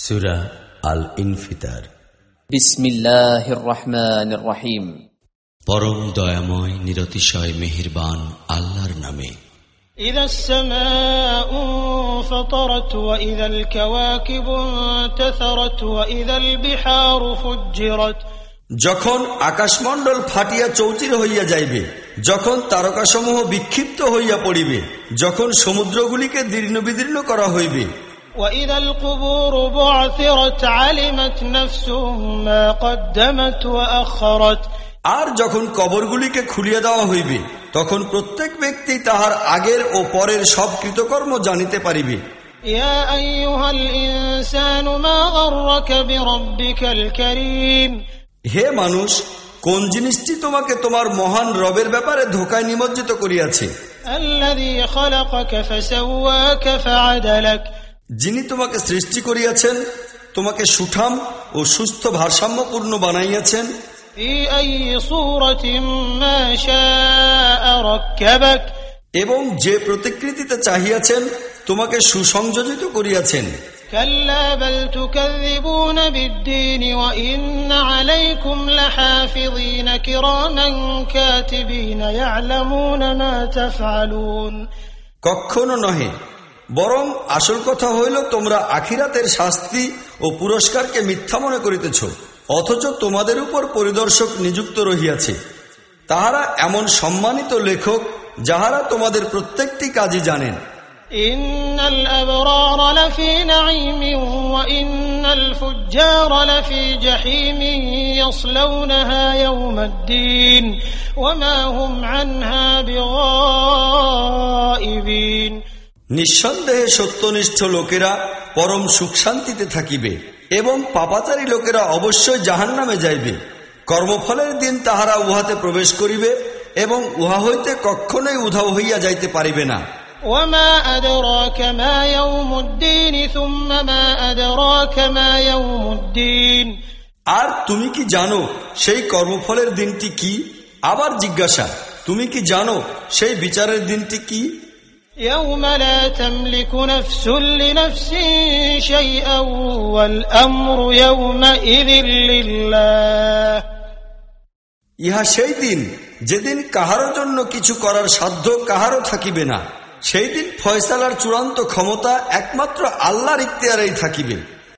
সুরা আল ইনফিতার বিসমিল্লাহির রহমানির রহিম পরম দয়াময় নিরতিশয় মেহেরবান আল্লাহর নামে إذا السماء انفطرت وإذا الكواكب انتثرت وإذا البحار فجرت যখন আকাশমণ্ডল ফাটিয়া চৌচির হইয়া যাইবে যখন তারকাসমূহ বিক্ষিপ্ত হইয়া পড়িবে যখন সমুদ্রগুলিকে দীর্ণ বিদীর্ণ করা হইবে وإذا القبور بعثرت علمت نفس ما قدمت وأخرت আর যখন কবরগুলিকে খুলিয়া দেওয়া হইবে তখন প্রত্যেক ব্যক্তি তাহার আগের ও পরের সব কৃতকর্ম জানিতে পারিবে يا أيها الإنسان ما غرك بربك الكريم হে মানুষ কোন জিনিসটি তোমাকে তোমার মহান রবের ব্যাপারে ধোকায় নিমজ্জিত করিয়াছে الذي خلقك فسواك فعدلك যিনি তোমাকে সৃষ্টি করিয়াছেন তোমাকে সুঠাম ও সুস্থ ভারসাম্যপূর্ণ বানাইয়াছেন। এবং যে প্রতিকৃতিতে চাহিয়াছেন তোমাকে সুসংযোজিত করিয়াছেন। কখনো নহে বরং আসল কথা হইল, তোমরা আখিরাতের শাস্তি ও পুরস্কারকে মিথ্যা মনে করিতেছ, অথচ তোমাদের উপর পরিদর্শক নিযুক্ত রহিয়াছে। তাহারা এমন সম্মানিত লেখক, যাহারা তোমাদের প্রত্যেকটি কাজই জানেন। إن নিঃসন্দেহে সত্যনিষ্ঠ লোকেরা পরম সুখ শান্তিতে থাকিবে এবং পাপাচারী লোকেরা অবশ্যই জাহান নামে যাইবে কর্মফলের দিন তাহারা উহাতে প্রবেশ করিবে এবং উহা হইতে কখনোই উধাও হইয়া যাইতে পারিবে না وما أدراك ما يوم الدين ثم ما أدراك ما يوم الدين আর তুমি কি জানো সেই কর্মফলের দিনটি কি আবার জিজ্ঞাসা তুমি কি জানো সেই বিচারের দিনটি কি يوم لا تملك نفس لنفس شيئا والأمر يومئذ لله ইহা সেই দিন যেদিন কাহারও জন্য কিছু করার সাধ্য কাহারও থাকিবে না সেই দিন ফয়সালার চূড়ান্ত ক্ষমতা একমাত্র আল্লাহর ইখতিয়ারেই থাকিবে